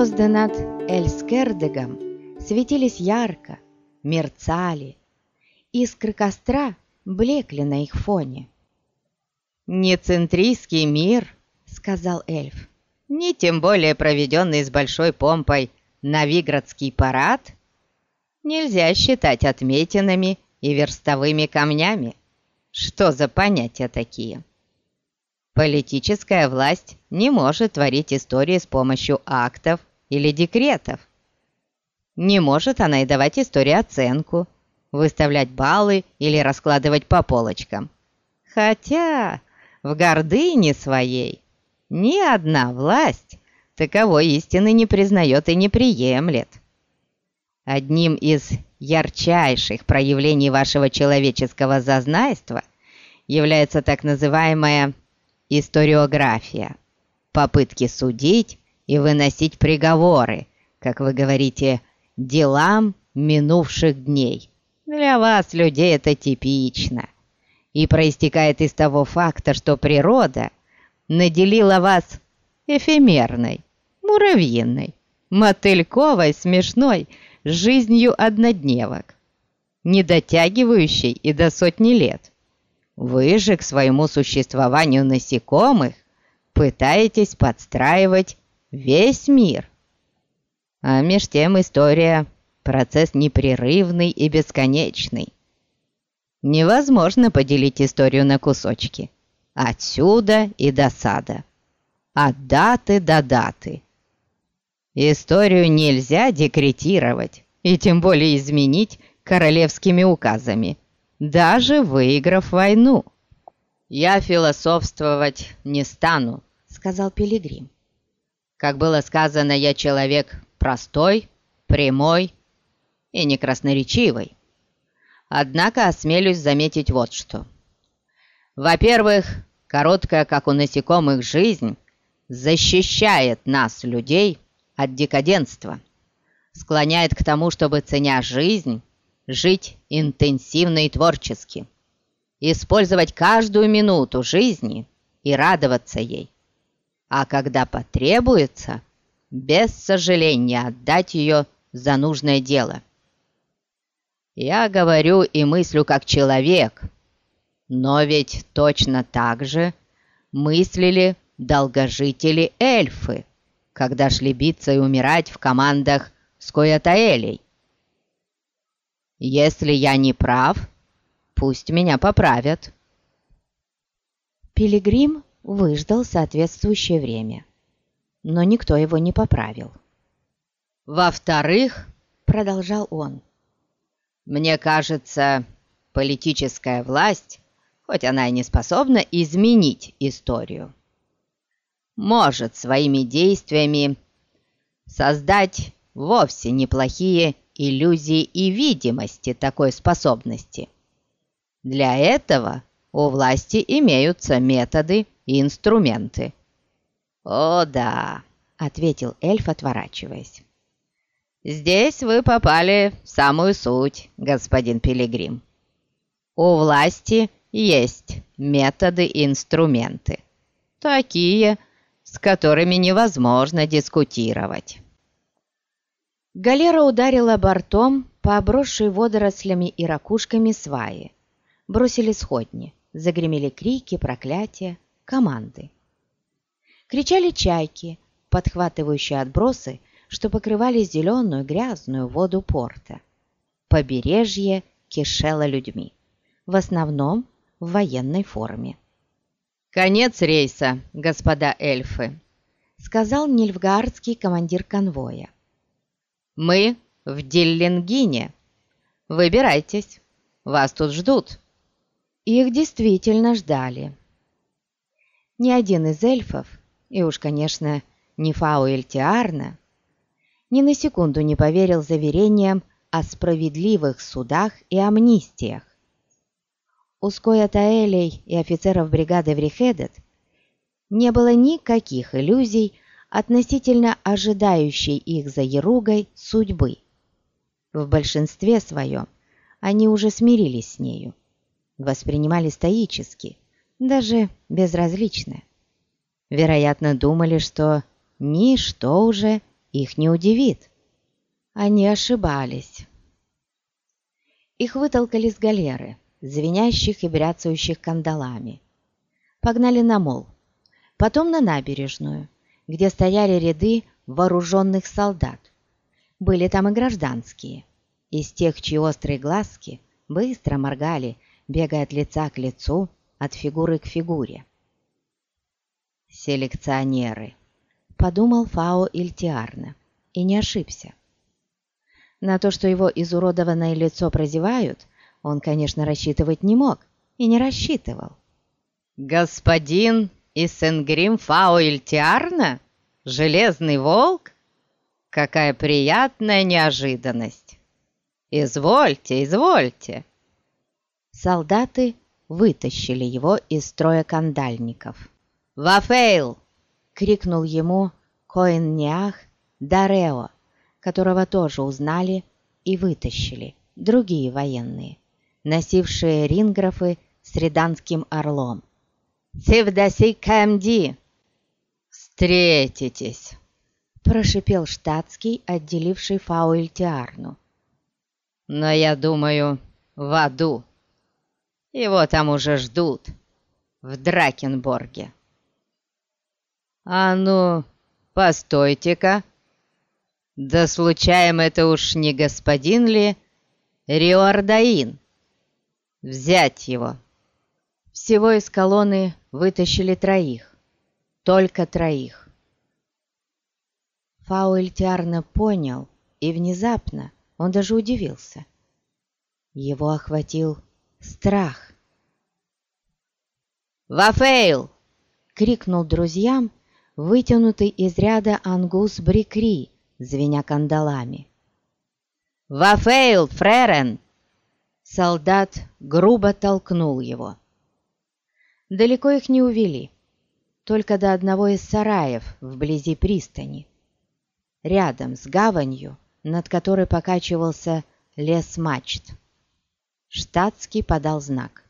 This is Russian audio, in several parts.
Звезды над Эльскердегом светились ярко, мерцали. Искры костра блекли на их фоне. «Не центрийский мир», — сказал эльф, — «не тем более проведенный с большой помпой Новиградский парад нельзя считать отметинами и верстовыми камнями. Что за понятия такие?» Политическая власть не может творить истории с помощью актов или декретов. Не может она и давать истории оценку, выставлять баллы или раскладывать по полочкам. Хотя в гордыне своей ни одна власть таковой истины не признает и не приемлет. Одним из ярчайших проявлений вашего человеческого зазнайства является так называемая историография, попытки судить и выносить приговоры, как вы говорите, делам минувших дней. Для вас, людей, это типично и проистекает из того факта, что природа наделила вас эфемерной, муравьиной, мотыльковой, смешной жизнью однодневок, не дотягивающей и до сотни лет. Вы же к своему существованию насекомых пытаетесь подстраивать весь мир. А меж тем история – процесс непрерывный и бесконечный. Невозможно поделить историю на кусочки. Отсюда и до сада. От даты до даты. Историю нельзя декретировать, и тем более изменить королевскими указами – даже выиграв войну. «Я философствовать не стану», — сказал Пилигрим. «Как было сказано, я человек простой, прямой и некрасноречивый. Однако осмелюсь заметить вот что. Во-первых, короткая, как у насекомых, жизнь защищает нас, людей, от декаденства, склоняет к тому, чтобы, ценя жизнь, жить интенсивно и творчески, использовать каждую минуту жизни и радоваться ей, а когда потребуется, без сожаления отдать ее за нужное дело. Я говорю и мыслю как человек, но ведь точно так же мыслили долгожители эльфы, когда шли биться и умирать в командах Скоятаэлей. Если я не прав, пусть меня поправят». Пилигрим выждал соответствующее время, но никто его не поправил. «Во-вторых, — продолжал он, — мне кажется, политическая власть, хоть она и не способна изменить историю, может своими действиями создать вовсе неплохие иллюзии и видимости такой способности. Для этого у власти имеются методы и инструменты. «О да», — ответил эльф, отворачиваясь. «Здесь вы попали в самую суть, господин Пилигрим. У власти есть методы и инструменты, такие, с которыми невозможно дискутировать». Галера ударила бортом по обросшей водорослями и ракушками сваи. Бросили сходни, загремели крики, проклятия, команды. Кричали чайки, подхватывающие отбросы, что покрывали зеленую грязную воду порта. Побережье кишело людьми, в основном в военной форме. «Конец рейса, господа эльфы», — сказал нильфгаардский командир конвоя. Мы в Диллингине. Выбирайтесь, вас тут ждут». Их действительно ждали. Ни один из эльфов, и уж, конечно, не Фауэль Тиарна, ни на секунду не поверил заверениям о справедливых судах и амнистиях. У Скоя Таэлей и офицеров бригады Врихедет не было никаких иллюзий относительно ожидающей их за Еругой судьбы. В большинстве своем они уже смирились с нею, воспринимали стоически, даже безразлично. Вероятно, думали, что ничто уже их не удивит. Они ошибались. Их вытолкали с галеры, звенящих и бряцающих кандалами. Погнали на мол, потом на набережную, где стояли ряды вооруженных солдат. Были там и гражданские, из тех, чьи острые глазки быстро моргали, бегая от лица к лицу, от фигуры к фигуре. «Селекционеры», — подумал Фао Ильтиарна, и не ошибся. На то, что его изуродованное лицо прозевают, он, конечно, рассчитывать не мог и не рассчитывал. «Господин Иссенгрим Фао Ильтиарна? Железный волк? Какая приятная неожиданность! Извольте, извольте!» Солдаты вытащили его из строя кандальников. «Вафейл!» — крикнул ему Коэн-Ниах Дарео, которого тоже узнали и вытащили другие военные, носившие ринграфы с реданским орлом. «Цивдаси Кэмди!» «Встретитесь!» – прошипел штатский, отделивший Фауэльтиарну. «Но я думаю, в аду. Его там уже ждут, в Дракенборге». «А ну, постойте-ка!» Да случаем это уж не господин ли Риордаин? Взять его. Всего из колонны вытащили троих. Только троих. Фауэльтиарно понял, и внезапно он даже удивился. Его охватил страх. «Вафейл!» — крикнул друзьям вытянутый из ряда ангус Брикри, звеня кандалами. «Вафейл, Фререн!» Солдат грубо толкнул его. Далеко их не увели, только до одного из сараев вблизи пристани. Рядом с гаванью, над которой покачивался лес мачт. Штатский подал знак.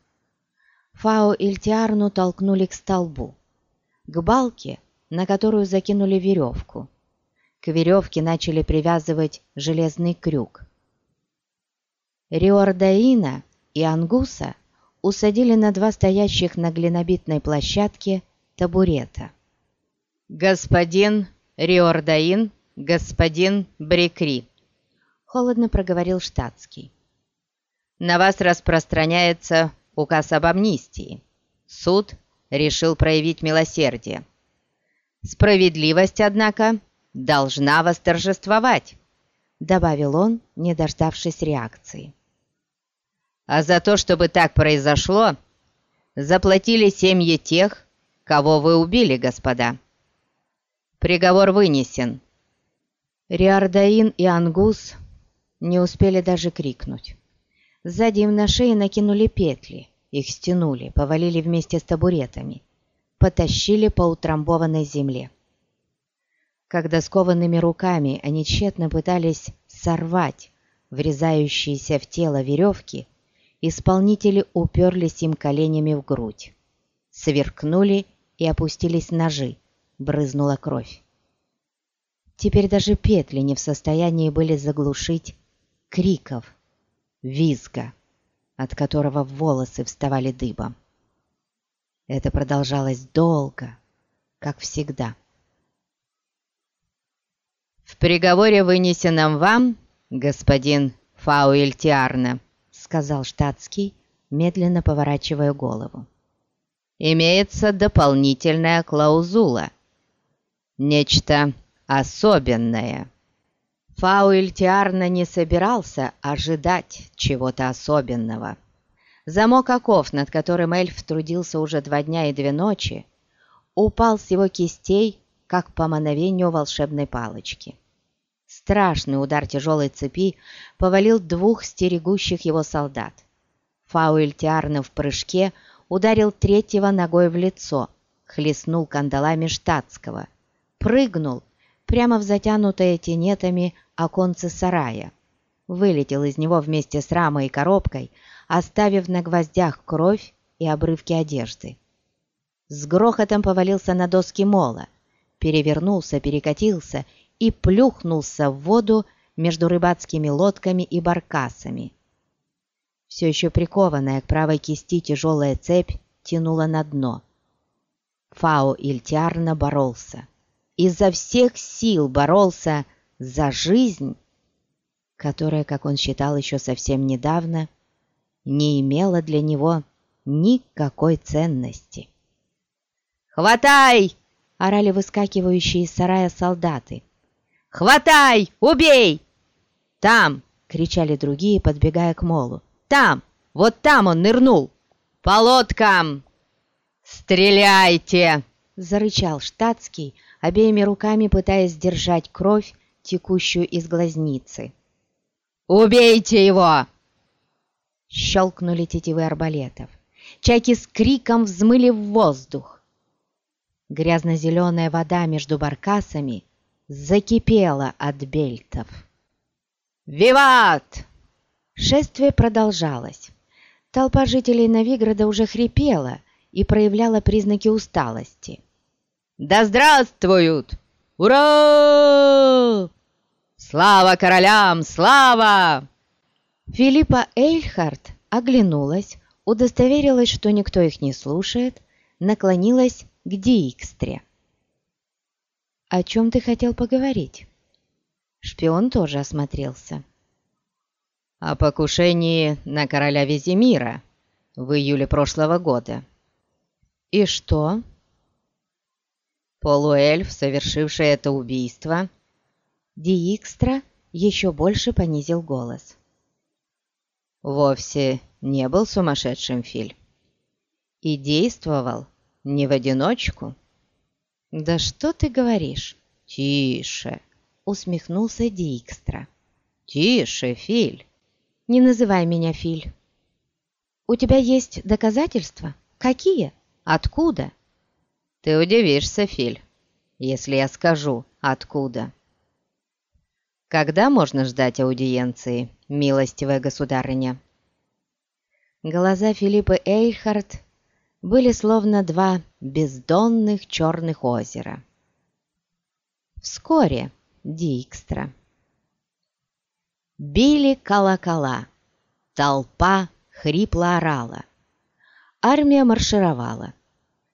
Фао Ильтиарну толкнули к столбу, к балке, на которую закинули веревку. К веревке начали привязывать железный крюк. Риордаина и Ангуса усадили на два стоящих на глинобитной площадке табурета. «Господин Риордаин, господин Брикри», — холодно проговорил штатский. «На вас распространяется указ об амнистии. Суд решил проявить милосердие. Справедливость, однако, должна восторжествовать», — добавил он, не дождавшись реакции. «А за то, чтобы так произошло, заплатили семьи тех, кого вы убили, господа. Приговор вынесен». Риардаин и Ангус не успели даже крикнуть. Сзади им на шее накинули петли, их стянули, повалили вместе с табуретами, потащили по утрамбованной земле когда скованными руками они тщетно пытались сорвать врезающиеся в тело веревки, исполнители уперлись им коленями в грудь. Сверкнули и опустились ножи, брызнула кровь. Теперь даже петли не в состоянии были заглушить криков, визга, от которого волосы вставали дыбом. Это продолжалось долго, как всегда. «В приговоре, вынесенном вам, господин Фауэльтиарна», сказал штатский, медленно поворачивая голову. «Имеется дополнительная клаузула. Нечто особенное». Фауэльтиарна не собирался ожидать чего-то особенного. Замок оков, над которым эльф трудился уже два дня и две ночи, упал с его кистей, как по мановению волшебной палочки. Страшный удар тяжелой цепи повалил двух стерегущих его солдат. Фауэльтиарна в прыжке ударил третьего ногой в лицо, хлестнул кандалами штатского, прыгнул прямо в затянутое тенетами оконце сарая, вылетел из него вместе с рамой и коробкой, оставив на гвоздях кровь и обрывки одежды. С грохотом повалился на доски мола, перевернулся, перекатился и плюхнулся в воду между рыбацкими лодками и баркасами. Все еще прикованная к правой кисти тяжелая цепь тянула на дно. Фао Ильтиарно боролся. Изо всех сил боролся за жизнь, которая, как он считал еще совсем недавно, не имела для него никакой ценности. «Хватай!» — орали выскакивающие из сарая солдаты. «Хватай! Убей!» «Там!» — кричали другие, подбегая к молу. «Там! Вот там он нырнул! По лодкам! Стреляйте!» — зарычал штатский, обеими руками пытаясь сдержать кровь, текущую из глазницы. «Убейте его!» Щелкнули тетивы арбалетов. Чайки с криком взмыли в воздух. Грязно-зеленая вода между баркасами закипела от бельтов. «Виват!» Шествие продолжалось. Толпа жителей Новиграда уже хрипела и проявляла признаки усталости. «Да здравствуют! Ура! Слава королям! Слава!» Филиппа Эйльхарт оглянулась, удостоверилась, что никто их не слушает, наклонилась к Диикстре. «О чем ты хотел поговорить?» Шпион тоже осмотрелся. «О покушении на короля Визимира в июле прошлого года». «И что?» Полуэльф, совершивший это убийство, Диикстра еще больше понизил голос. Вовсе не был сумасшедшим Филь. И действовал не в одиночку. «Да что ты говоришь?» «Тише!» — усмехнулся Диикстра. «Тише, Филь!» «Не называй меня Филь. У тебя есть доказательства? Какие? Откуда?» «Ты удивишься, Филь, если я скажу, откуда». «Когда можно ждать аудиенции, милостивая государыня?» Глаза Филиппа Эйхард были словно два бездонных черных озера. Вскоре Дикстра. Били колокола, толпа хрипло орала. Армия маршировала.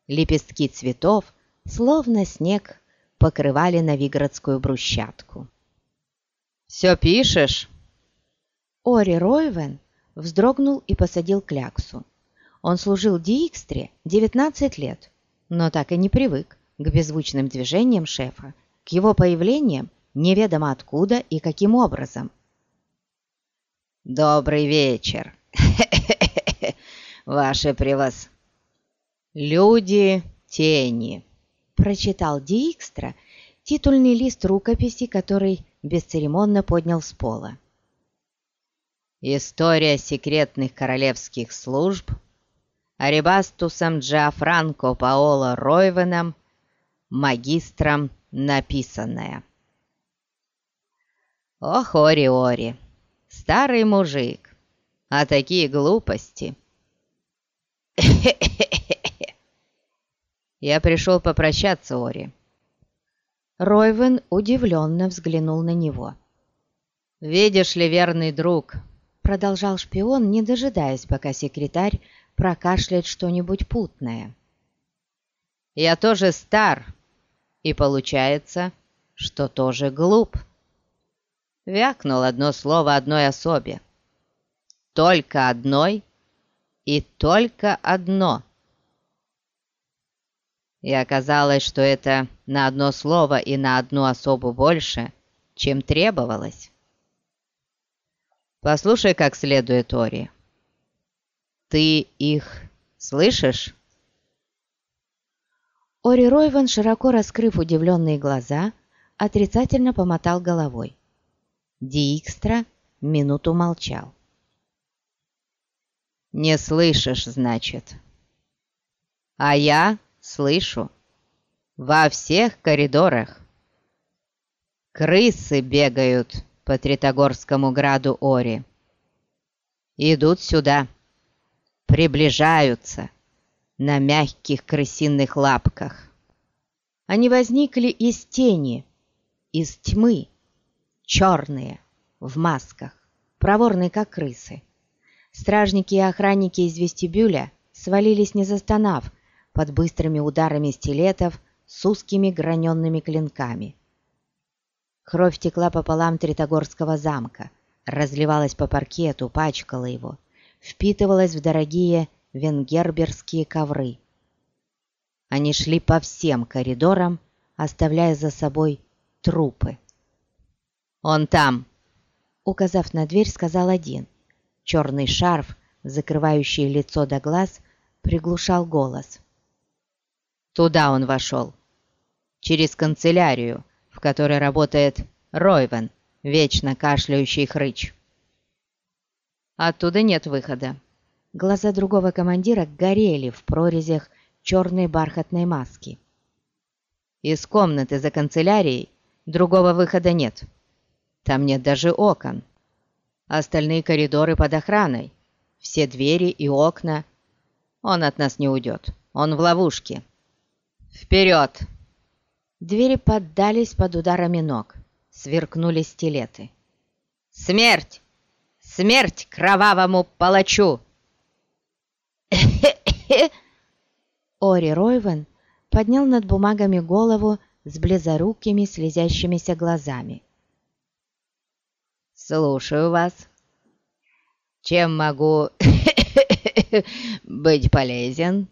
Лепестки цветов, словно снег, покрывали новиградскую брусчатку. «Все пишешь?» Ори Ройвен вздрогнул и посадил кляксу. Он служил Диикстре 19 лет, но так и не привык к беззвучным движениям шефа, к его появлениям неведомо откуда и каким образом. «Добрый вечер, ваше превос...» «Люди тени», — прочитал Диикстра титульный лист рукописи, который бесцеремонно поднял с пола. История секретных королевских служб Арибастусом Джафранко Паоло Ройвеном, магистром написанная. Ох, Ори-Ори, старый мужик, а такие глупости. Я пришел попрощаться, Ори. Ройвен удивленно взглянул на него. «Видишь ли, верный друг, продолжал шпион, не дожидаясь, пока секретарь прокашляет что-нибудь путное. «Я тоже стар, и получается, что тоже глуп». Вякнул одно слово одной особе. Только одной и только одно. И оказалось, что это на одно слово и на одну особу больше, чем требовалось. Послушай как следует, Ори. Ты их слышишь?» Ори Ройван, широко раскрыв удивленные глаза, отрицательно помотал головой. Диикстра минуту молчал. «Не слышишь, значит?» «А я слышу. Во всех коридорах. Крысы бегают по Тритогорскому граду Ори. Идут сюда, приближаются на мягких крысиных лапках. Они возникли из тени из тьмы, черные, в масках, проворные как крысы. Стражники и охранники из вестибюля свалились не застонав под быстрыми ударами стилетов с узкими граненными клинками. Кровь текла по полам Тритогорского замка, разливалась по паркету, пачкала его, впитывалась в дорогие венгерберские ковры. Они шли по всем коридорам, оставляя за собой трупы. «Он там!» Указав на дверь, сказал один. Черный шарф, закрывающий лицо до глаз, приглушал голос. Туда он вошел. Через канцелярию, в которой работает Ройвен, вечно кашляющий хрыч. Оттуда нет выхода. Глаза другого командира горели в прорезях черной бархатной маски. Из комнаты за канцелярией другого выхода нет. Там нет даже окон. Остальные коридоры под охраной. Все двери и окна. Он от нас не уйдет. Он в ловушке. Вперед! Двери поддались под ударами ног. Сверкнули стилеты. «Смерть! Смерть кровавому палачу!» Ори Ройвен поднял над бумагами голову с близорукими слезящимися глазами. «Слушаю вас. Чем могу быть полезен?»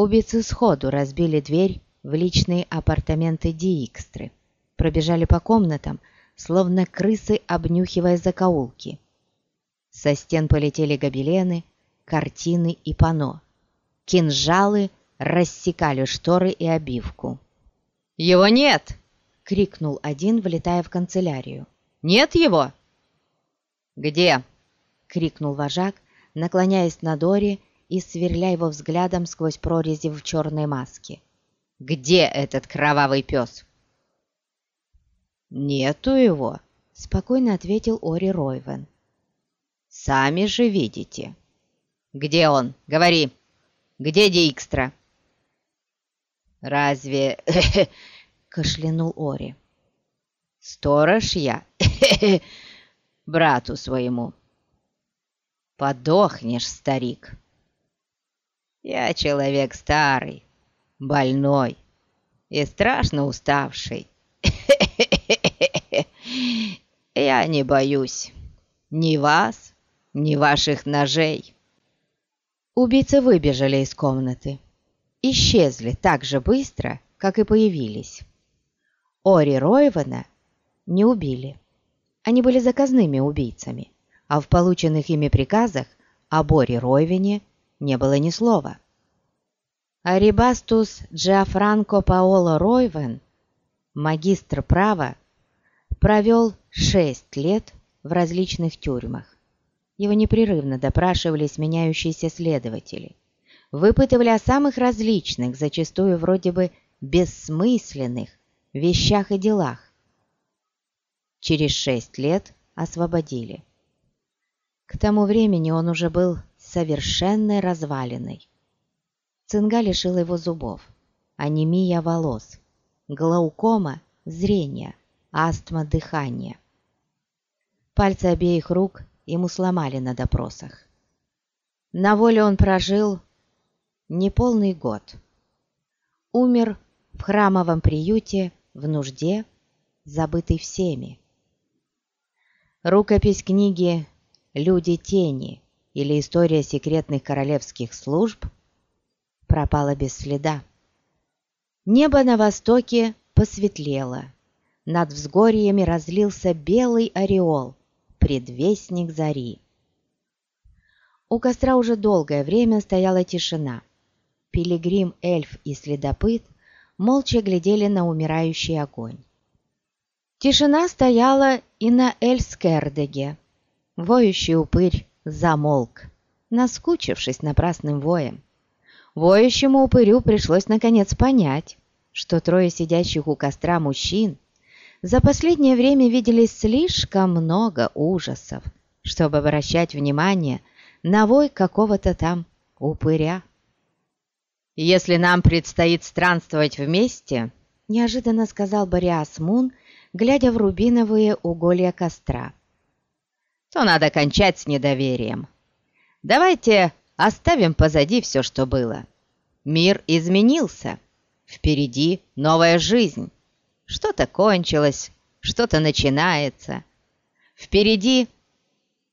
Убийцы сходу разбили дверь в личные апартаменты Диикстры, пробежали по комнатам, словно крысы, обнюхивая закоулки. Со стен полетели гобелены, картины и панно. Кинжалы рассекали шторы и обивку. «Его нет!» — крикнул один, влетая в канцелярию. «Нет его!» «Где?» — крикнул вожак, наклоняясь над Ори и сверля его взглядом сквозь прорези в черной маске. «Где этот кровавый пес?» «Нету его», — спокойно ответил Ори Ройвен. «Сами же видите». «Где он? Говори! Где Дикстра?» «Разве...» — кашлянул Ори. «Сторож я, брату своему. Подохнешь, старик. Я человек старый, больной и страшно уставший. Я не боюсь ни вас, ни ваших ножей». Убийцы выбежали из комнаты. Исчезли так же быстро, как и появились. Ори Ройвана не убили. Они были заказными убийцами, а в полученных ими приказах о Боре Ройвине не было ни слова. Арибастус Джиафранко Паоло Ройвен, магистр права, провел шесть лет в различных тюрьмах. Его непрерывно допрашивали сменяющиеся следователи. Выпытывали о самых различных, зачастую вроде бы бессмысленных, вещах и делах. Через шесть лет освободили. К тому времени он уже был совершенной развалиной. Цинга лишила его зубов, анемия волос, глаукома – зрения, астма дыхания. Пальцы обеих рук ему сломали на допросах. На воле он прожил неполный год. Умер в храмовом приюте в нужде, забытый всеми. Рукопись книги «Люди тени» или «История секретных королевских служб» пропала без следа. Небо на востоке посветлело. Над взгорьями разлился белый ореол, предвестник зари. У костра уже долгое время стояла тишина. Пилигрим, эльф и следопыт молча глядели на умирающий огонь. Тишина стояла и на Эльскердеге. Воющий упырь замолк, наскучившись напрасным воем. Воющему упырю пришлось наконец понять, что трое сидящих у костра мужчин за последнее время видели слишком много ужасов, чтобы обращать внимание на вой какого-то там упыря. «Если нам предстоит странствовать вместе, неожиданно сказал Бориас Мун, глядя в рубиновые уголья костра. «То надо кончать с недоверием. Давайте оставим позади все, что было. Мир изменился. Впереди новая жизнь. Что-то кончилось, что-то начинается. Впереди...»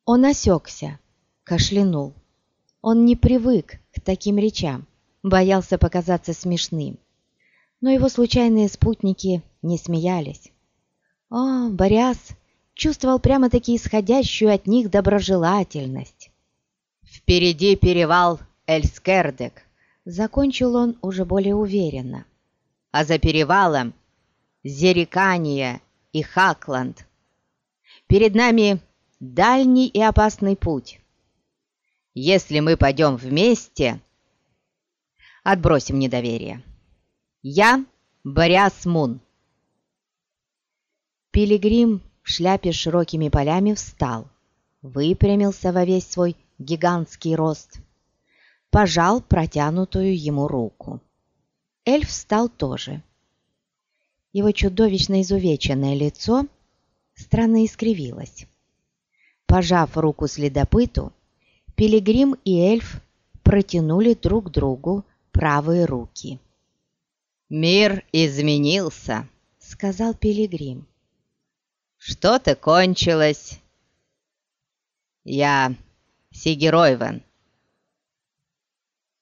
Он осекся, кашлянул. Он не привык к таким речам, боялся показаться смешным. Но его случайные спутники не смеялись. О, Боряс чувствовал прямо-таки исходящую от них доброжелательность. «Впереди перевал Эльскердек», — закончил он уже более уверенно. «А за перевалом Зерикания и Хакланд. Перед нами дальний и опасный путь. Если мы пойдем вместе, отбросим недоверие. Я Боряс Мун». Пилигрим в шляпе с широкими полями встал, выпрямился во весь свой гигантский рост, пожал протянутую ему руку. Эльф встал тоже. Его чудовищно изувеченное лицо странно искривилось. Пожав руку следопыту, Пилигрим и эльф протянули друг другу правые руки. «Мир изменился», — сказал Пилигрим. «Что-то кончилось. Я Сигеройвен.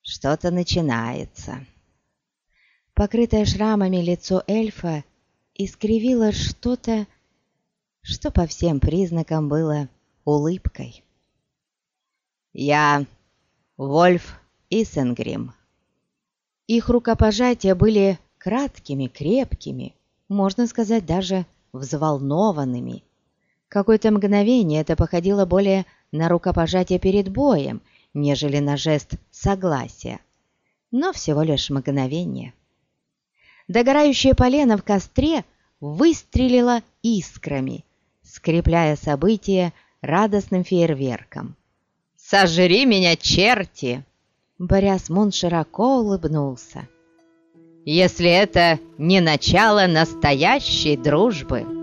Что-то начинается». Покрытое шрамами лицо эльфа искривило что-то, что по всем признакам было улыбкой. «Я Вольф Исенгрим». Их рукопожатия были краткими, крепкими, можно сказать, даже взволнованными. Какое-то мгновение это походило более на рукопожатие перед боем, нежели на жест согласия. Но всего лишь мгновение. Догорающее полено в костре выстрелило искрами, скрепляя событие радостным фейерверком. «Сожри меня, черти!» Борясмун широко улыбнулся. «Если это не начало настоящей дружбы!»